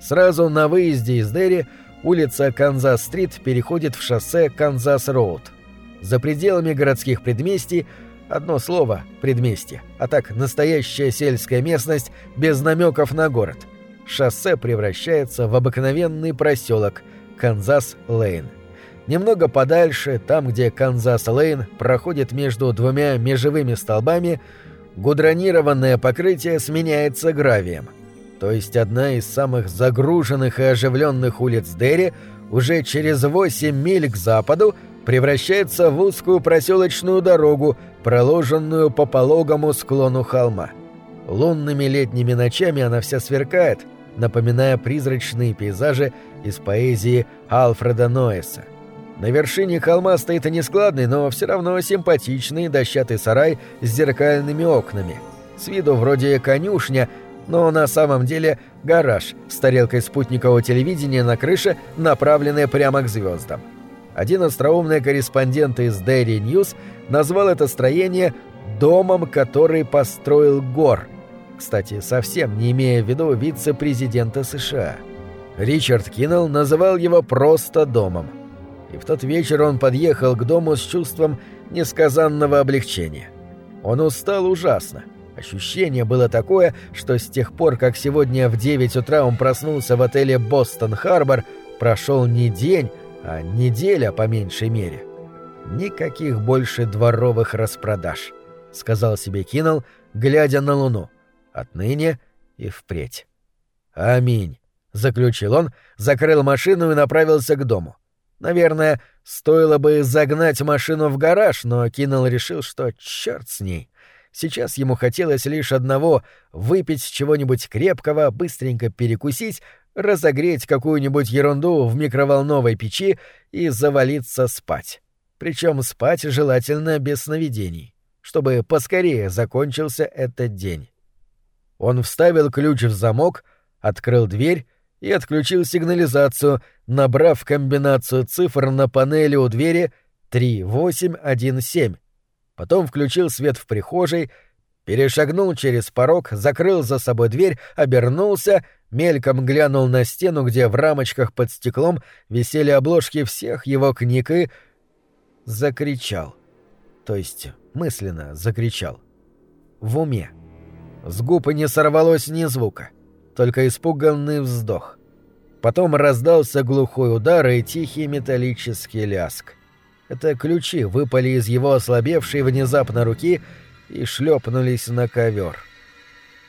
Сразу на выезде из Дерри улица Канзас-стрит переходит в шоссе Канзас-роуд. За пределами городских предместий одно слово — предместье, а так настоящая сельская местность без намеков на город. Шоссе превращается в обыкновенный проселок Канзас-Лейн. Немного подальше, там, где Канзас-Лейн проходит между двумя межевыми столбами, гудронированное покрытие сменяется гравием. То есть одна из самых загруженных и оживленных улиц Дерри уже через 8 миль к западу превращается в узкую проселочную дорогу, проложенную по пологому склону холма. Лунными летними ночами она вся сверкает, напоминая призрачные пейзажи из поэзии Алфреда Ноэса. На вершине холма стоит нескладный, но все равно симпатичный дощатый сарай с зеркальными окнами. С виду вроде конюшня, но на самом деле гараж с тарелкой спутникового телевидения на крыше, направленной прямо к звездам. Один остроумный корреспондент из Dairy News назвал это строение «домом, который построил Гор», кстати, совсем не имея в виду вице-президента США. Ричард Киннелл называл его просто «домом» и в тот вечер он подъехал к дому с чувством несказанного облегчения. Он устал ужасно. Ощущение было такое, что с тех пор, как сегодня в 9 утра он проснулся в отеле «Бостон-Харбор», прошел не день, а неделя по меньшей мере. «Никаких больше дворовых распродаж», — сказал себе Киннелл, глядя на луну. «Отныне и впредь». «Аминь», — заключил он, закрыл машину и направился к дому. Наверное, стоило бы загнать машину в гараж, но Киннелл решил, что черт с ней. Сейчас ему хотелось лишь одного — выпить чего-нибудь крепкого, быстренько перекусить, разогреть какую-нибудь ерунду в микроволновой печи и завалиться спать. Причем спать желательно без сновидений, чтобы поскорее закончился этот день. Он вставил ключ в замок, открыл дверь и отключил сигнализацию, набрав комбинацию цифр на панели у двери 3817. Потом включил свет в прихожей, перешагнул через порог, закрыл за собой дверь, обернулся, мельком глянул на стену, где в рамочках под стеклом висели обложки всех его книг и... закричал. То есть мысленно закричал. В уме. С губ не сорвалось ни звука. — только испуганный вздох. Потом раздался глухой удар и тихий металлический ляск. Это ключи выпали из его ослабевшей внезапно руки и шлепнулись на ковер.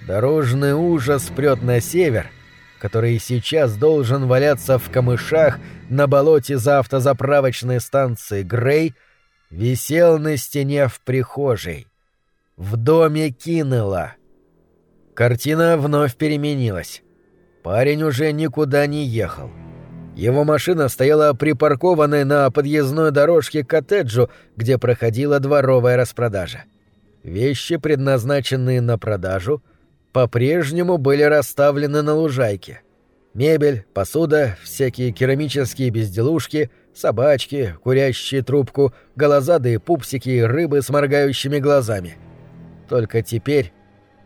Дорожный ужас прет на север, который сейчас должен валяться в камышах на болоте за автозаправочной станцией Грей, висел на стене в прихожей. В доме Киннелла. Картина вновь переменилась. Парень уже никуда не ехал. Его машина стояла припаркованной на подъездной дорожке к коттеджу, где проходила дворовая распродажа. Вещи, предназначенные на продажу, по-прежнему были расставлены на лужайке. Мебель, посуда, всякие керамические безделушки, собачки, курящие трубку, голозадые пупсики и рыбы с моргающими глазами. Только теперь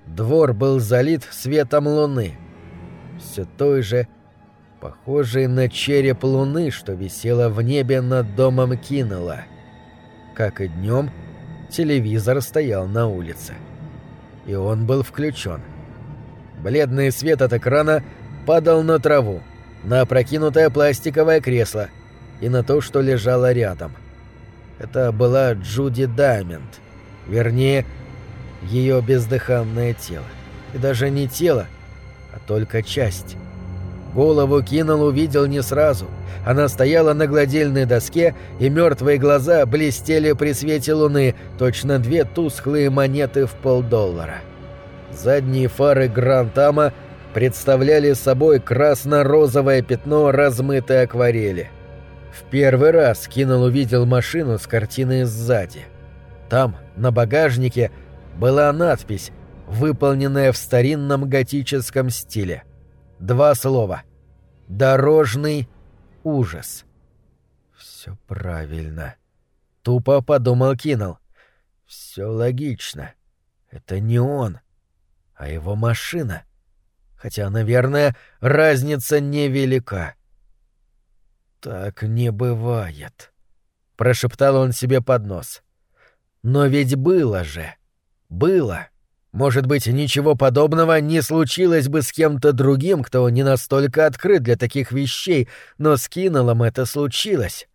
Двор был залит светом луны. Все той же, похожей на череп луны, что висела в небе над домом Киннелла. Как и днем, телевизор стоял на улице. И он был включен. Бледный свет от экрана падал на траву, на опрокинутое пластиковое кресло и на то, что лежало рядом. Это была Джуди Даймонд. Вернее, ее бездыханное тело. И даже не тело, а только часть. Голову Киннелл увидел не сразу. Она стояла на гладильной доске, и мертвые глаза блестели при свете луны, точно две тусклые монеты в полдоллара. Задние фары Грантама представляли собой красно-розовое пятно размытой акварели. В первый раз Киннелл увидел машину с картиной сзади. Там, на багажнике, была надпись, выполненная в старинном готическом стиле. Два слова. «Дорожный ужас». «Все правильно», — тупо подумал Киннелл. «Все логично. Это не он, а его машина. Хотя, наверное, разница невелика. «Так не бывает», — прошептал он себе под нос. «Но ведь было же. Было. Может быть, ничего подобного не случилось бы с кем-то другим, кто не настолько открыт для таких вещей, но с Киннеллом это случилось».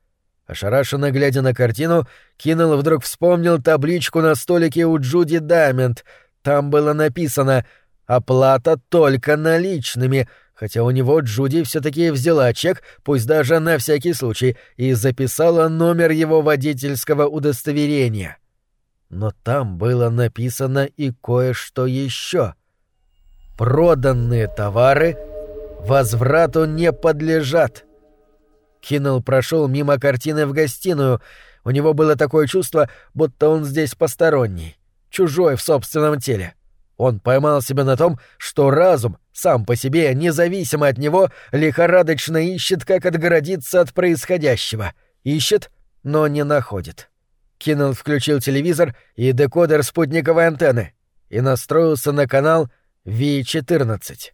Ошарашенно глядя на картину, Киннелл вдруг вспомнил табличку на столике у Джуди Дамент. Там было написано «Оплата только наличными», хотя у него Джуди все-таки взяла чек, пусть даже на всякий случай, и записала номер его водительского удостоверения. Но там было написано и кое-что еще. Проданные товары возврату не подлежат. Киннелл прошел мимо картины в гостиную. У него было такое чувство, будто он здесь посторонний, чужой в собственном теле. Он поймал себя на том, что разум, сам по себе, независимо от него, лихорадочно ищет, как отгородиться от происходящего. Ищет, но не находит. Киннелл включил телевизор и декодер спутниковой антенны и настроился на канал V14.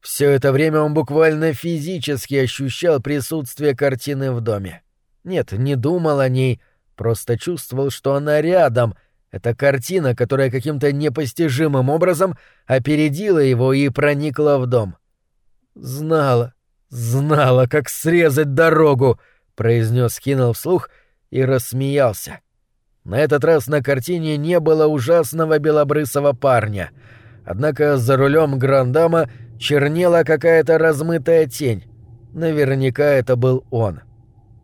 Все это время он буквально физически ощущал присутствие картины в доме. Нет, не думал о ней, просто чувствовал, что она рядом, это картина, которая каким-то непостижимым образом опередила его и проникла в дом. «Знала, знала, как срезать дорогу!» — произнес Киннелл вслух и рассмеялся. На этот раз на картине не было ужасного белобрысого парня. Однако за рулем Грандама чернела какая-то размытая тень. Наверняка это был он.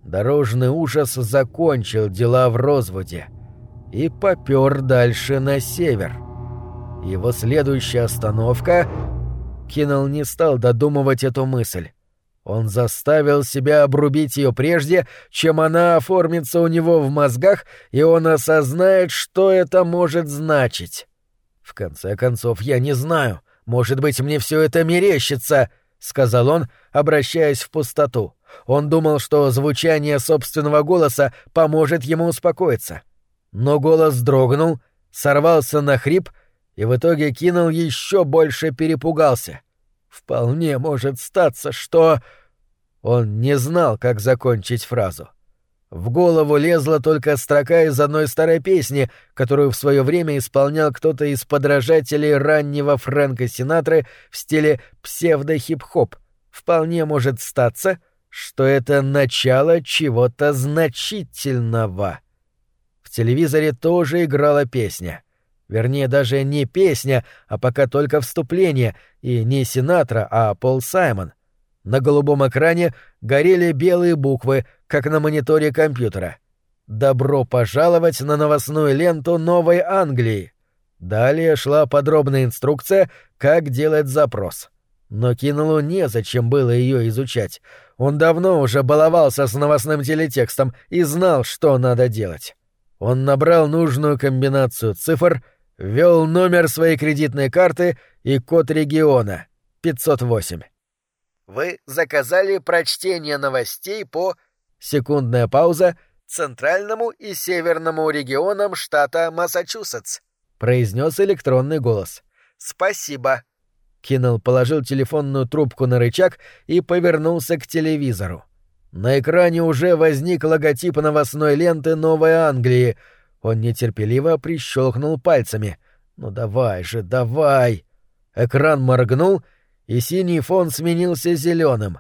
Дорожный ужас закончил дела в Розвуде — и попер дальше на север. Его следующая остановка... Киннелл не стал додумывать эту мысль. Он заставил себя обрубить ее прежде, чем она оформится у него в мозгах, и он осознает, что это может значить. В конце концов, я не знаю. Может быть, мне все это мерещится, сказал он, обращаясь в пустоту. Он думал, что звучание собственного голоса поможет ему успокоиться. Но голос дрогнул, сорвался на хрип и в итоге кинул еще больше перепугался. Вполне может статься, что... Он не знал, как закончить фразу. В голову лезла только строка из одной старой песни, которую в свое время исполнял кто-то из подражателей раннего Фрэнка Синатры в стиле псевдо-хип-хоп. Вполне может статься, что это начало чего-то значительного. В телевизоре тоже играла песня. Вернее, даже не песня, а пока только вступление, и не Синатра, а Пол Саймон. На голубом экране горели белые буквы, как на мониторе компьютера. «Добро пожаловать на новостную ленту Новой Англии». Далее шла подробная инструкция, как делать запрос. Но Кинулу незачем было ее изучать. Он давно уже баловался с новостным телетекстом и знал, что надо делать. Он набрал нужную комбинацию цифр, ввел номер своей кредитной карты и код региона — 508. «Вы заказали прочтение новостей по...» Секундная пауза «Центральному и Северному регионам штата Массачусетс», — произнес электронный голос. «Спасибо». Киннелл положил телефонную трубку на рычаг и повернулся к телевизору. На экране уже возник логотип новостной ленты Новой Англии. Он нетерпеливо прищелкнул пальцами. «Ну давай же, давай!» Экран моргнул, и синий фон сменился зеленым.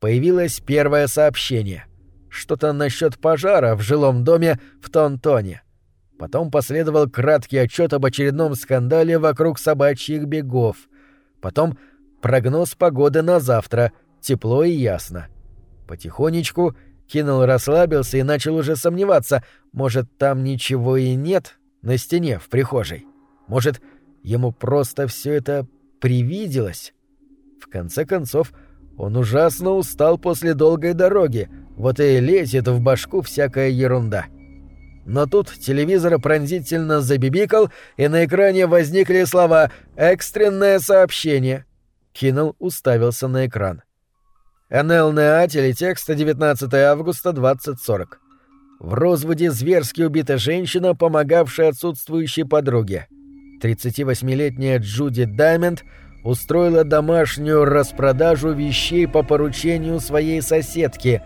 Появилось первое сообщение. Что-то насчет пожара в жилом доме в Тонтоне. Потом последовал краткий отчет об очередном скандале вокруг собачьих бегов. Потом прогноз погоды на завтра, тепло и ясно. Потихонечку Киннелл расслабился и начал уже сомневаться, может, там ничего и нет на стене в прихожей. Может, ему просто все это привиделось? В конце концов, он ужасно устал после долгой дороги, вот и лезет в башку всякая ерунда. Но тут телевизор пронзительно забибикал, и на экране возникли слова «Экстренное сообщение». Киннелл уставился на экран. НЛНА, телетекст, 19 августа, 2040. В Розвуде зверски убита женщина, помогавшая отсутствующей подруге. 38-летняя Джуди Даймонд устроила домашнюю распродажу вещей по поручению своей соседки.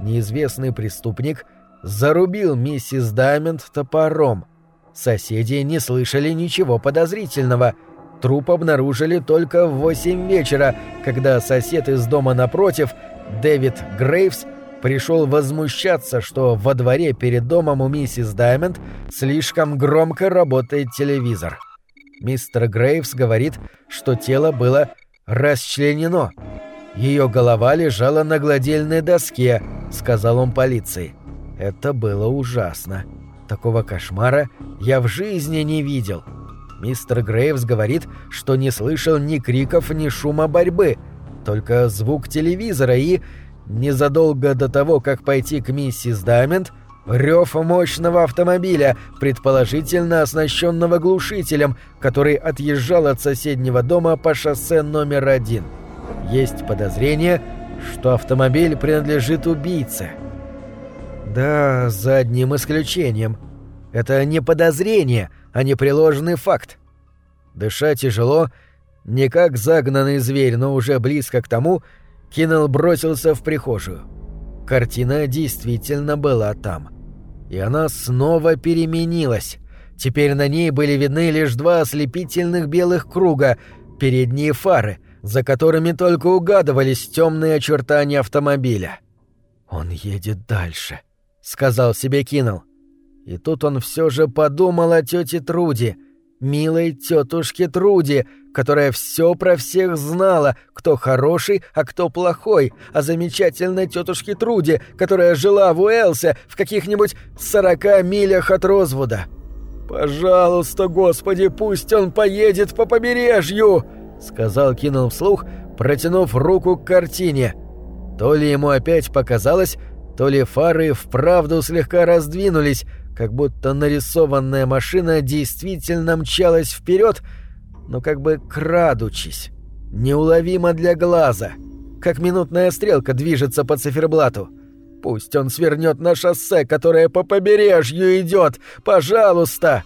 Неизвестный преступник зарубил миссис Даймонд топором. Соседи не слышали ничего подозрительного. Труп обнаружили только в восемь вечера, когда сосед из дома напротив, Дэвид Грейвс, пришел возмущаться, что во дворе перед домом у миссис Даймонд слишком громко работает телевизор. Мистер Грейвс говорит, что тело было расчленено. Ее голова лежала на гладильной доске, сказал он полиции. Это было ужасно. Такого кошмара я в жизни не видел. Мистер Грейвс говорит, что не слышал ни криков, ни шума борьбы, только звук телевизора и, незадолго до того, как пойти к миссис Даймонд, рев мощного автомобиля, предположительно оснащенного глушителем, который отъезжал от соседнего дома по шоссе номер один. Есть подозрение, что автомобиль принадлежит убийце. Да, за одним исключением. Это не подозрение, а непреложный факт. Дыша тяжело, не как загнанный зверь, но уже близко к тому, Киннелл бросился в прихожую. Картина действительно была там. И она снова переменилась. Теперь на ней были видны лишь два ослепительных белых круга, передние фары, за которыми только угадывались темные очертания автомобиля. «Он едет дальше», — сказал себе Киннелл. И тут он все же подумал о тете Труди — милой тетушке Труди, которая все про всех знала, кто хороший, а кто плохой, о замечательной тетушке Труди, которая жила в Уэлсе в каких-нибудь сорока милях от Розвуда. «Пожалуйста, Господи, пусть он поедет по побережью!» — сказал Кинул вслух, протянув руку к картине. То ли ему опять показалось, то ли фары вправду слегка раздвинулись, как будто нарисованная машина действительно мчалась вперед, но как бы крадучись, неуловимо для глаза, как минутная стрелка движется по циферблату. Пусть он свернет на шоссе, которое по побережью идет, пожалуйста.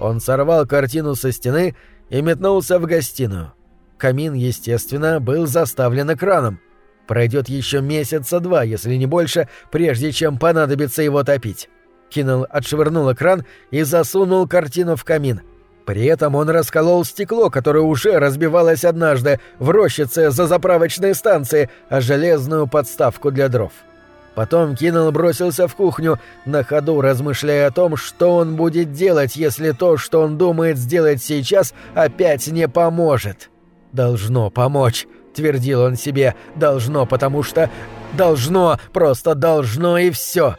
Он сорвал картину со стены и метнулся в гостиную. Камин, естественно, был заставлен экраном. Пройдет еще месяца два, если не больше, прежде чем понадобится его топить. Киннелл отшвырнул экран и засунул картину в камин. При этом он расколол стекло, которое уже разбивалось однажды в рощице за заправочной станцией, а железную подставку для дров. Потом Киннелл бросился в кухню, на ходу размышляя о том, что он будет делать, если то, что он думает сделать сейчас, опять не поможет. «Должно помочь», — твердил он себе, — «должно, потому что... должно, просто должно и все».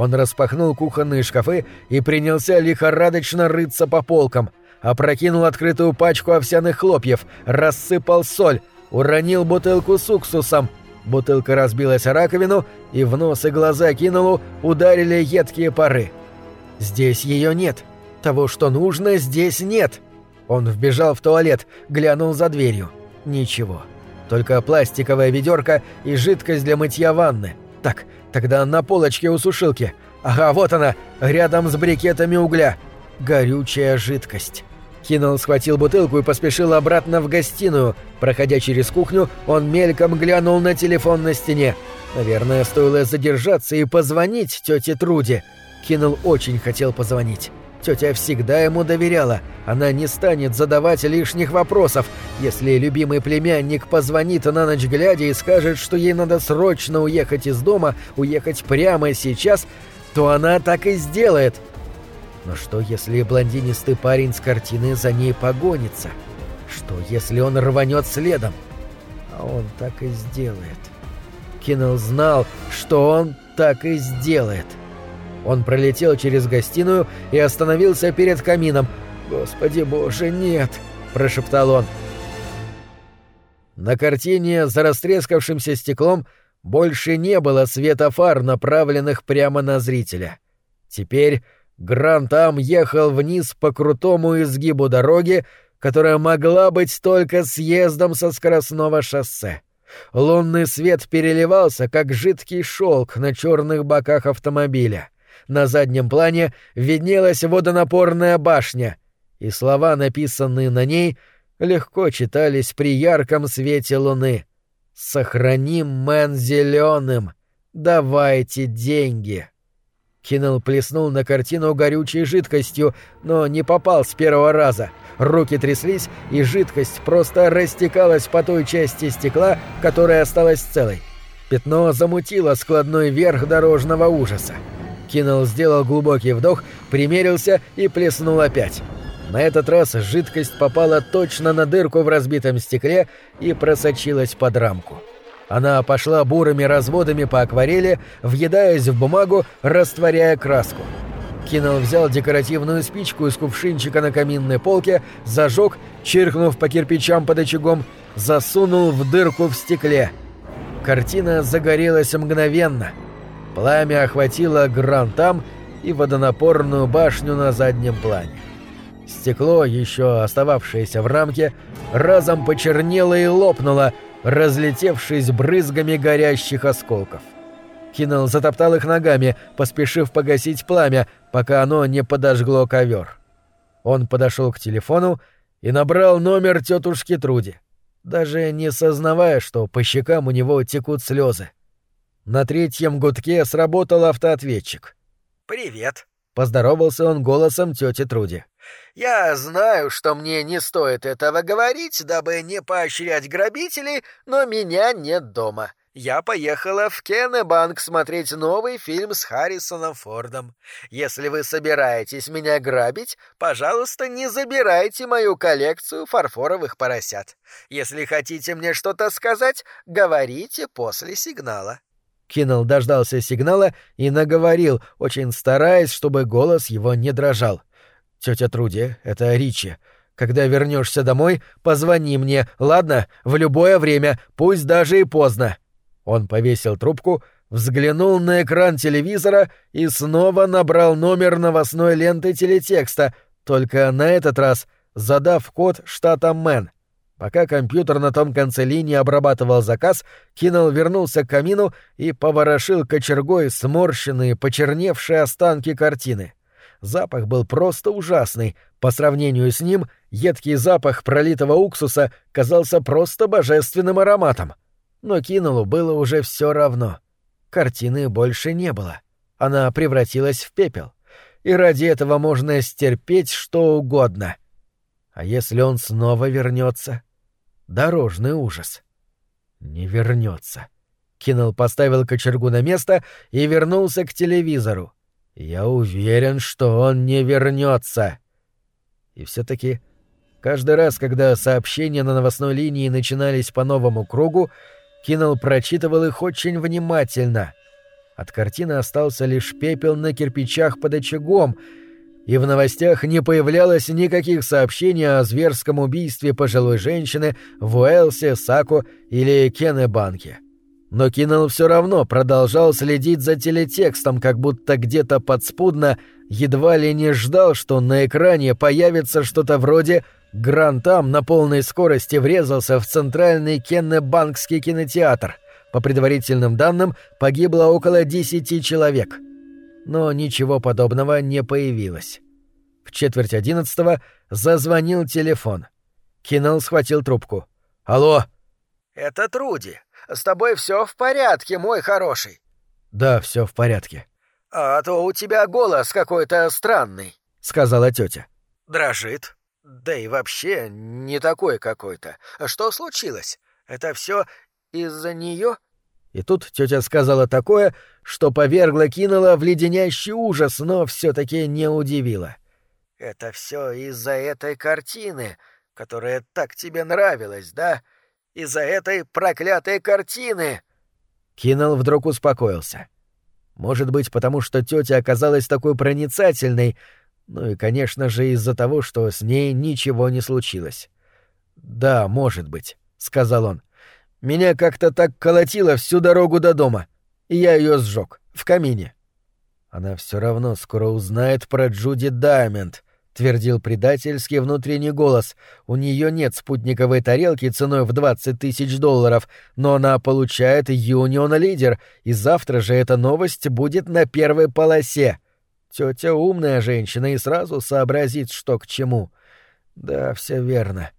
Он распахнул кухонные шкафы и принялся лихорадочно рыться по полкам. Опрокинул открытую пачку овсяных хлопьев, рассыпал соль, уронил бутылку с уксусом. Бутылка разбилась о раковину, и в нос и глаза кинулу ударили едкие пары. «Здесь ее нет. Того, что нужно, здесь нет». Он вбежал в туалет, глянул за дверью. Ничего. Только пластиковая ведерко и жидкость для мытья ванны. Так, Тогда на полочке у сушилки. Ага, вот она, рядом с брикетами угля. Горючая жидкость. Киннелл схватил бутылку и поспешил обратно в гостиную. Проходя через кухню, он мельком глянул на телефон на стене. Наверное, стоило задержаться и позвонить тете Труди. Киннелл очень хотел позвонить. Тетя всегда ему доверяла. Она не станет задавать лишних вопросов. Если любимый племянник позвонит на ночь глядя и скажет, что ей надо срочно уехать из дома, уехать прямо сейчас, то она так и сделает. Но что, если блондинистый парень с картины за ней погонится? Что, если он рванет следом? А он так и сделает. Киннелл знал, что он так и сделает. Он пролетел через гостиную и остановился перед камином. «Господи боже, нет!» – прошептал он. На картине за растрескавшимся стеклом больше не было света фар, направленных прямо на зрителя. Теперь Грантам ехал вниз по крутому изгибу дороги, которая могла быть только съездом со скоростного шоссе. Лунный свет переливался, как жидкий шелк на черных боках автомобиля. На заднем плане виднелась водонапорная башня, и слова, написанные на ней, легко читались при ярком свете луны. «Сохраним Мэн зеленым! Давайте деньги!» Киннелл плеснул на картину горючей жидкостью, но не попал с первого раза. Руки тряслись, и жидкость просто растекалась по той части стекла, которая осталась целой. Пятно замутило складной верх дорожного ужаса. Киннелл сделал глубокий вдох, примерился и плеснул опять. На этот раз жидкость попала точно на дырку в разбитом стекле и просочилась под рамку. Она пошла бурыми разводами по акварели, въедаясь в бумагу, растворяя краску. Киннелл взял декоративную спичку из кувшинчика на каминной полке, зажег, чиркнув по кирпичам под очагом, засунул в дырку в стекле. Картина загорелась мгновенно. Пламя охватило грантам и водонапорную башню на заднем плане. Стекло, еще остававшееся в рамке, разом почернело и лопнуло, разлетевшись брызгами горящих осколков. Киннелл затоптал их ногами, поспешив погасить пламя, пока оно не подожгло ковер. Он подошел к телефону и набрал номер тетушки Труди, даже не сознавая, что по щекам у него текут слезы. На третьем гудке сработал автоответчик. «Привет», — поздоровался он голосом тети Труди. Я знаю, что мне не стоит этого говорить, дабы не поощрять грабителей, но меня нет дома. Я поехала в Кеннебанк смотреть новый фильм с Харрисоном Фордом. Если вы собираетесь меня грабить, пожалуйста, не забирайте мою коллекцию фарфоровых поросят. Если хотите мне что-то сказать, говорите после сигнала. Киннелл дождался сигнала и наговорил, очень стараясь, чтобы голос его не дрожал. Тетя Труди, это Ричи. Когда вернешься домой, позвони мне, ладно? В любое время, пусть даже и поздно. Он повесил трубку, взглянул на экран телевизора и снова набрал номер новостной ленты телетекста, только на этот раз задав код штата Мэн. Пока компьютер на том конце линии обрабатывал заказ, Киннелл вернулся к камину и поворошил кочергой сморщенные, почерневшие останки картины. Запах был просто ужасный. По сравнению с ним, едкий запах пролитого уксуса казался просто божественным ароматом. Но Кинулу было уже все равно. Картины больше не было. Она превратилась в пепел. И ради этого можно стерпеть что угодно. А если он снова вернется? Дорожный ужас. Не вернется. Кинул поставил кочергу на место и вернулся к телевизору. Я уверен, что он не вернется. И все-таки каждый раз, когда сообщения на новостной линии начинались по новому кругу, Киннелл прочитывал их очень внимательно. От картины остался лишь пепел на кирпичах под очагом, и в новостях не появлялось никаких сообщений о зверском убийстве пожилой женщины в Уэлсе, Сако или Кеннебанке. Но Киннелл все равно продолжал следить за телетекстом, как будто где-то подспудно едва ли не ждал, что на экране появится что-то вроде «Грантам на полной скорости врезался в центральный Кеннебанкский кинотеатр». По предварительным данным, погибло около десяти человек. Но ничего подобного не появилось. В четверть одиннадцатого зазвонил телефон. Киннелл схватил трубку. «Алло!» «Это Труди. С тобой все в порядке, мой хороший?» «Да, все в порядке». «А то у тебя голос какой-то странный», — сказала тетя. «Дрожит. Да и вообще не такой какой-то. Что случилось? Это все из-за нее?» И тут тетя сказала такое, что повергло кинула в леденящий ужас, но все-таки не удивила. «Это все из-за этой картины, которая так тебе нравилась, да? Из-за этой проклятой картины!» Киннелл вдруг успокоился. Может быть, потому что тетя оказалась такой проницательной, ну и, конечно же, из-за того, что с ней ничего не случилось. «Да, может быть», — сказал он. «Меня как-то так колотило всю дорогу до дома, и я ее сжег в камине». Она все равно скоро узнает про Джуди Даймонд, — твердил предательский внутренний голос. «У нее нет спутниковой тарелки ценой в 20 тысяч долларов, но она получает Юнион Лидер, и завтра же эта новость будет на первой полосе. Тетя умная женщина и сразу сообразит, что к чему. Да, все верно.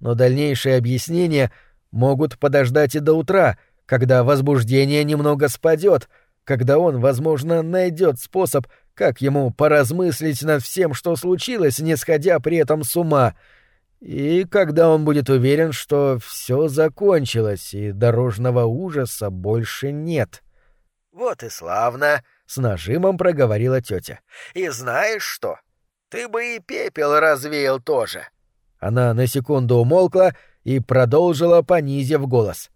Но дальнейшие объяснения могут подождать и до утра, когда возбуждение немного спадет, когда он, возможно, найдет способ, как ему поразмыслить над всем, что случилось, не сходя при этом с ума, и когда он будет уверен, что все закончилось и дорожного ужаса больше нет. Вот и славно, с нажимом проговорила тетя. И знаешь что? Ты бы и пепел развеял тоже. Она на секунду умолкла и продолжила, понизив голос.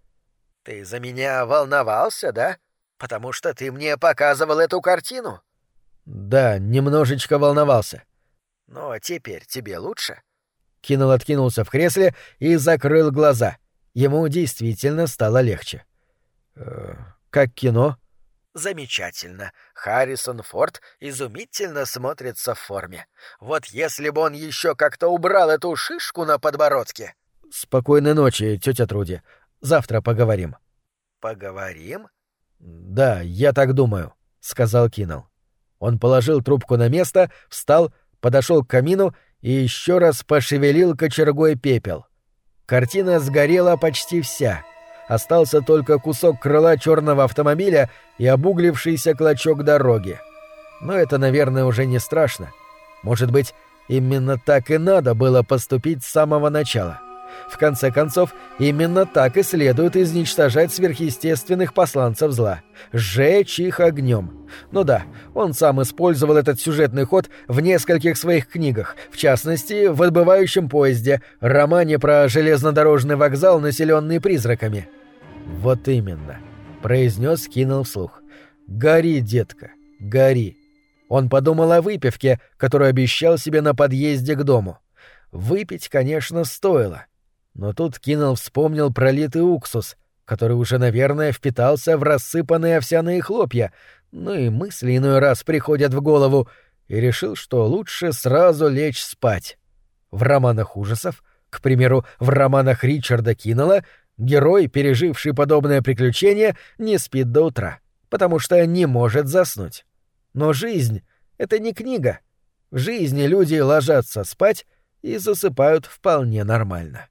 Ты за меня волновался, да? Потому что ты мне показывал эту картину. Да, немножечко волновался. Но теперь тебе лучше? Кинул откинулся в кресле и закрыл глаза. Ему действительно стало легче. «Э, как кино? Замечательно. Харрисон Форд изумительно смотрится в форме. Вот если бы он еще как-то убрал эту шишку на подбородке. Спокойной ночи, тетя Труди. Завтра поговорим. Поговорим? Да, я так думаю, сказал Киннелл. Он положил трубку на место, встал, подошел к камину и еще раз пошевелил кочергой пепел. Картина сгорела почти вся — остался только кусок крыла черного автомобиля и обуглившийся клочок дороги. Но это, наверное, уже не страшно. Может быть, именно так и надо было поступить с самого начала. В конце концов, именно так и следует изничтожать сверхъестественных посланцев зла. Сжечь их огнем. Ну да, он сам использовал этот сюжетный ход в нескольких своих книгах, в частности, в «Отбывающем поезде», романе про железнодорожный вокзал, населенный призраками. «Вот именно», — произнес кинул вслух. «Гори, детка, гори». Он подумал о выпивке, которую обещал себе на подъезде к дому. Выпить, конечно, стоило. Но тут Киннелл вспомнил пролитый уксус, который уже, наверное, впитался в рассыпанные овсяные хлопья, ну и мысли иной раз приходят в голову, и решил, что лучше сразу лечь спать. В романах ужасов, к примеру, в романах Ричарда Киннелла, герой, переживший подобное приключение, не спит до утра, потому что не может заснуть. Но жизнь — это не книга. В жизни люди ложатся спать и засыпают вполне нормально.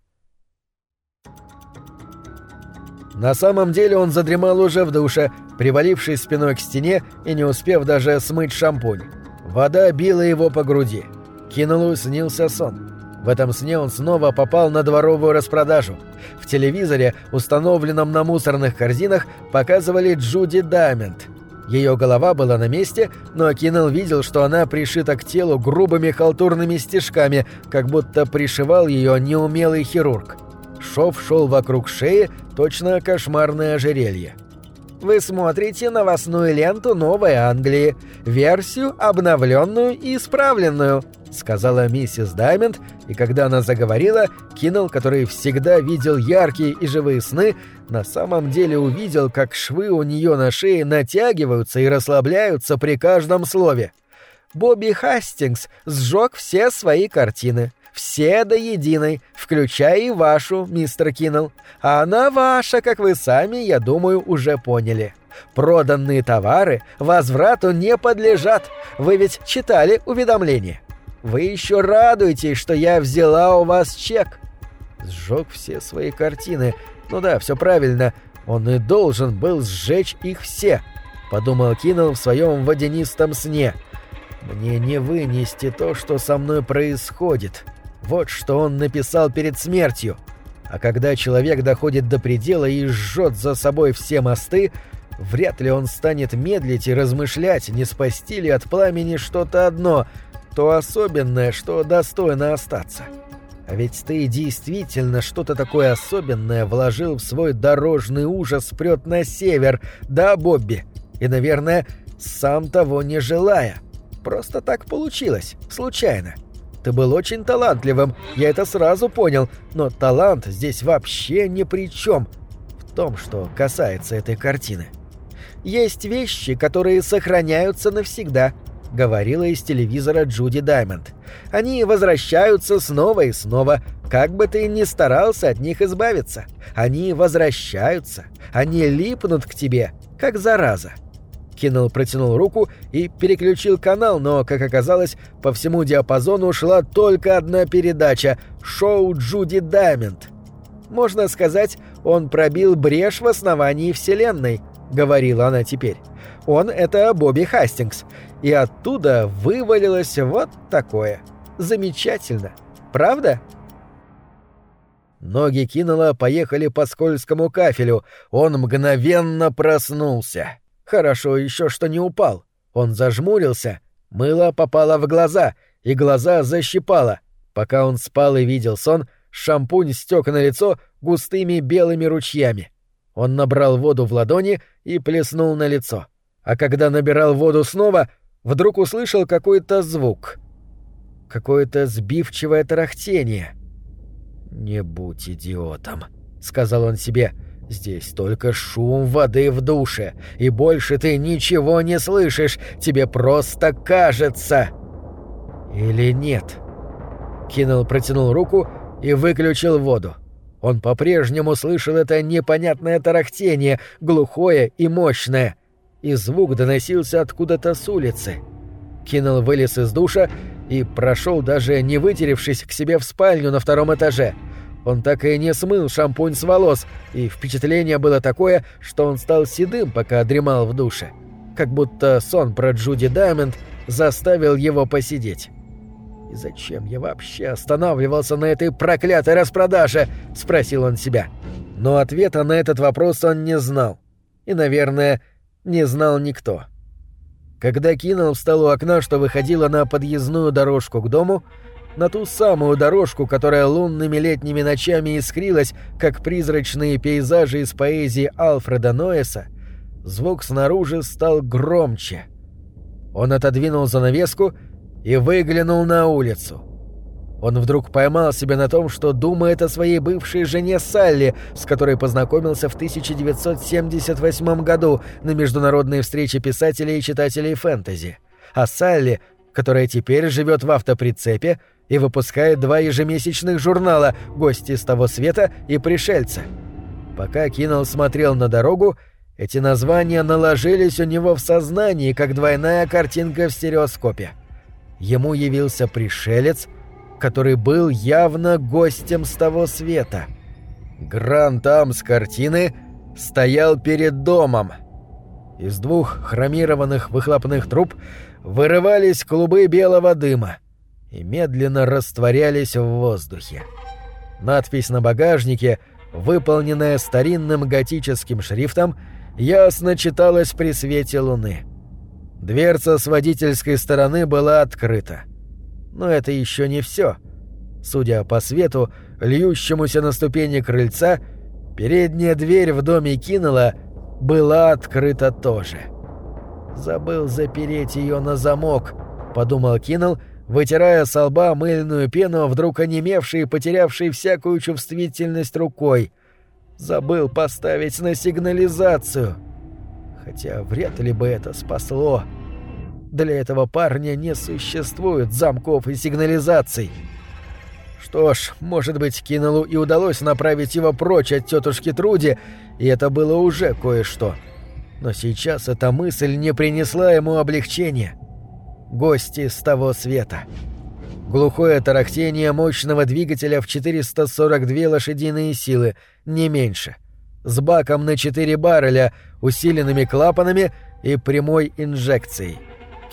На самом деле он задремал уже в душе, привалившись спиной к стене и не успев даже смыть шампунь. Вода била его по груди. Кинулу снился сон. В этом сне он снова попал на дворовую распродажу. В телевизоре, установленном на мусорных корзинах, показывали Джуди Даймонд. Ее голова была на месте, но Киннелл видел, что она пришита к телу грубыми халтурными стежками, как будто пришивал ее неумелый хирург. Шов шел вокруг шеи, точно кошмарное ожерелье. Вы смотрите новостную ленту Новой Англии, версию обновленную и исправленную, сказала миссис Даймонд, и когда она заговорила, Киннелл, который всегда видел яркие и живые сны, на самом деле увидел, как швы у нее на шее натягиваются и расслабляются при каждом слове. Бобби Хастингс сжег все свои картины. Все до единой, включая и вашу, мистер Киннелл. А она ваша, как вы сами, я думаю, уже поняли. Проданные товары возврату не подлежат. Вы ведь читали уведомление. Вы еще радуетесь, что я взяла у вас чек. Сжег все свои картины. Ну да, все правильно. Он и должен был сжечь их все. Подумал Киннелл в своем водянистом сне. Мне не вынести то, что со мной происходит. Вот что он написал перед смертью. А когда человек доходит до предела и жжет за собой все мосты, вряд ли он станет медлить и размышлять, не спасти ли от пламени что-то одно, то особенное, что достойно остаться. А ведь ты действительно что-то такое особенное вложил в свой дорожный ужас прет на север, да, Бобби? И, наверное, сам того не желая. Просто так получилось, случайно. Ты был очень талантливым, я это сразу понял, но талант здесь вообще ни при чем в том, что касается этой картины. Есть вещи, которые сохраняются навсегда, говорила из телевизора Джуди Даймонд. Они возвращаются снова и снова, как бы ты ни старался от них избавиться. Они возвращаются, они липнут к тебе, как зараза. Киннелл протянул руку и переключил канал, но, как оказалось, по всему диапазону шла только одна передача — шоу Джуди Даймонд. «Можно сказать, он пробил брешь в основании Вселенной», — говорила она теперь. «Он — это Бобби Хастингс, и оттуда вывалилось вот такое. Замечательно. Правда?» Ноги Киннелла поехали по скользкому кафелю. Он мгновенно проснулся. Хорошо еще, что не упал. Он зажмурился, мыло попало в глаза, и глаза защипало. Пока он спал и видел сон, шампунь стек на лицо густыми белыми ручьями. Он набрал воду в ладони и плеснул на лицо. А когда набирал воду снова, вдруг услышал какой-то звук. Какое-то сбивчивое тарахтение. «Не будь идиотом», — сказал он себе, — Здесь только шум воды в душе, и больше ты ничего не слышишь, тебе просто кажется. Или нет? Киннелл протянул руку и выключил воду. Он по-прежнему слышал это непонятное тарахтение, глухое и мощное, и звук доносился откуда-то с улицы. Киннелл вылез из душа и прошел, даже не вытеревшись, к себе в спальню на втором этаже — он так и не смыл шампунь с волос, и впечатление было такое, что он стал седым, пока дремал в душе. Как будто сон про Джуди Даймонд заставил его посидеть. «И зачем я вообще останавливался на этой проклятой распродаже?» — спросил он себя. Но ответа на этот вопрос он не знал. И, наверное, не знал никто. Когда Киннелл встал у окна, что выходило на подъездную дорожку к дому, на ту самую дорожку, которая лунными летними ночами искрилась, как призрачные пейзажи из поэзии Алфреда Ноэса, звук снаружи стал громче. Он отодвинул занавеску и выглянул на улицу. Он вдруг поймал себя на том, что думает о своей бывшей жене Салли, с которой познакомился в 1978 году на международной встрече писателей и читателей фэнтези. А Салли, которая теперь живет в автоприцепе, и выпускает два ежемесячных журнала «Гости с того света» и «Пришельцы». Пока Киннелл смотрел на дорогу, эти названия наложились у него в сознании, как двойная картинка в стереоскопе. Ему явился пришелец, который был явно гостем с того света. Гранд-Ам с картины стоял перед домом. Из двух хромированных выхлопных труб вырывались клубы белого дыма и медленно растворялись в воздухе. Надпись на багажнике, выполненная старинным готическим шрифтом, ясно читалась при свете луны. Дверца с водительской стороны была открыта. Но это еще не все. Судя по свету, льющемуся на ступени крыльца, передняя дверь в доме Киннелла была открыта тоже. «Забыл запереть ее на замок», — подумал Киннелл, — вытирая со лба мыльную пену, вдруг онемевший и потерявший всякую чувствительность рукой. Забыл поставить на сигнализацию. Хотя вряд ли бы это спасло. Для этого парня не существует замков и сигнализаций. Что ж, может быть, Кинелу и удалось направить его прочь от тетушки Труди, и это было уже кое-что. Но сейчас эта мысль не принесла ему облегчения гости с того света. Глухое тарахтение мощного двигателя в 442 лошадиные силы, не меньше. С баком на 4 барреля, усиленными клапанами и прямой инжекцией.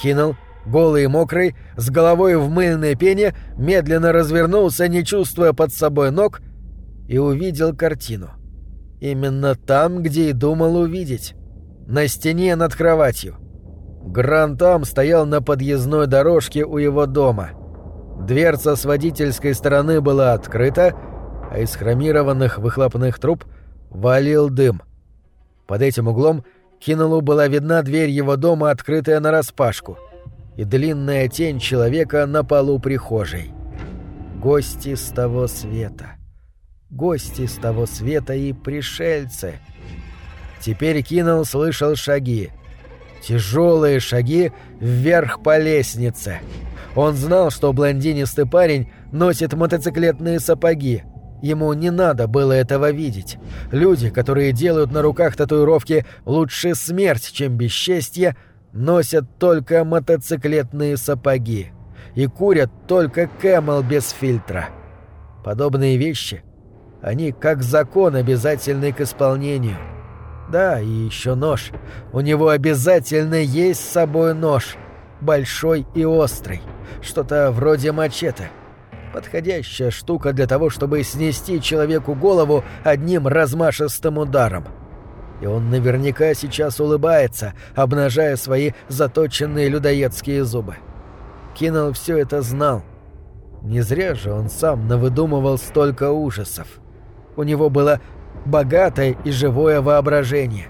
Кинул, голый и мокрый, с головой в мыльной пене, медленно развернулся, не чувствуя под собой ног, и увидел картину. Именно там, где и думал увидеть. На стене над кроватью. Грантам стоял на подъездной дорожке у его дома. Дверца с водительской стороны была открыта, а из хромированных выхлопных труб валил дым. Под этим углом Кинулу была видна дверь его дома, открытая нараспашку, и длинная тень человека на полу прихожей. Гости с того света. Гости с того света и пришельцы. Теперь Кинул слышал шаги — Тяжелые шаги вверх по лестнице. Он знал, что блондинистый парень носит мотоциклетные сапоги, Ему не надо было этого видеть. Люди, которые делают на руках татуировки «лучше смерть, чем бесчестье», носят только мотоциклетные сапоги и курят только Camel без фильтра. Подобные вещи, они как закон обязательны к исполнению. Да, и еще нож. У него обязательно есть с собой нож. Большой и острый. Что-то вроде мачете. Подходящая штука для того, чтобы снести человеку голову одним размашистым ударом. И он наверняка сейчас улыбается, обнажая свои заточенные людоедские зубы. Киннелл все это знал. Не зря же он сам навыдумывал столько ужасов. У него было богатое и живое воображение.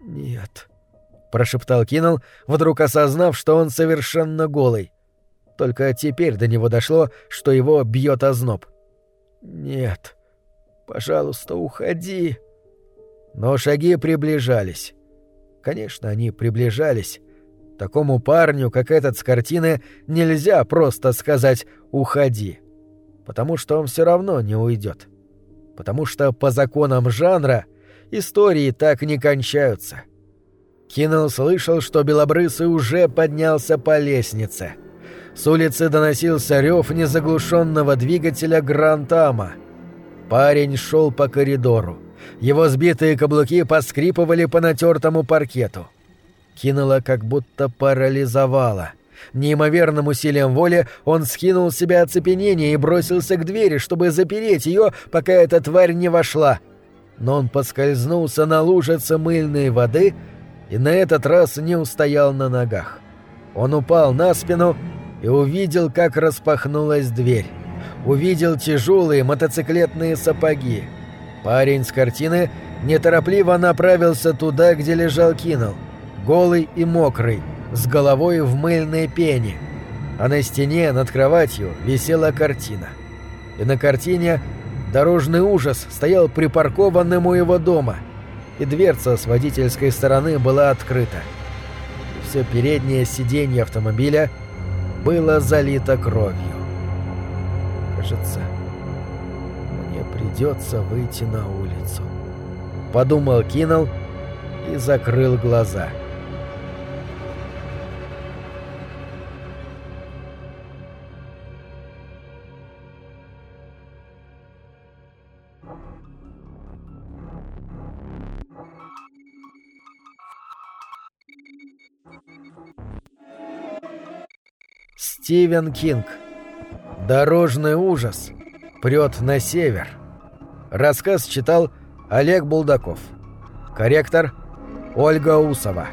«Нет», — прошептал Киннелл, вдруг осознав, что он совершенно голый. Только теперь до него дошло, что его бьет озноб. «Нет, пожалуйста, уходи». Но шаги приближались. Конечно, они приближались. Такому парню, как этот с картины, нельзя просто сказать «уходи», потому что он все равно не уйдет. Потому что по законам жанра истории так не кончаются. Киннелл слышал, что Белобрысый уже поднялся по лестнице — с улицы доносился рев незаглушенного двигателя Грантама. Парень шел по коридору. Его сбитые каблуки поскрипывали по натертому паркету. Кинуло как будто парализовало. Неимоверным усилием воли он скинул с себя оцепенение и бросился к двери, чтобы запереть ее, пока эта тварь не вошла. Но он поскользнулся на лужице мыльной воды и на этот раз не устоял на ногах. Он упал на спину и увидел, как распахнулась дверь. Увидел тяжелые мотоциклетные сапоги. Парень с картины неторопливо направился туда, где лежал Кинул, голый и мокрый, с головой в мыльной пене. А на стене над кроватью висела картина. И на картине дорожный ужас стоял припаркованным у его дома, и дверца с водительской стороны была открыта. Все переднее сиденье автомобиля — было залито кровью. Кажется, мне придется выйти на улицу. Подумал Киннелл и закрыл глаза. Стивен Кинг. Дорожный ужас. Прет на север. Рассказ читал Олег Булдаков. Корректор Ольга Усова.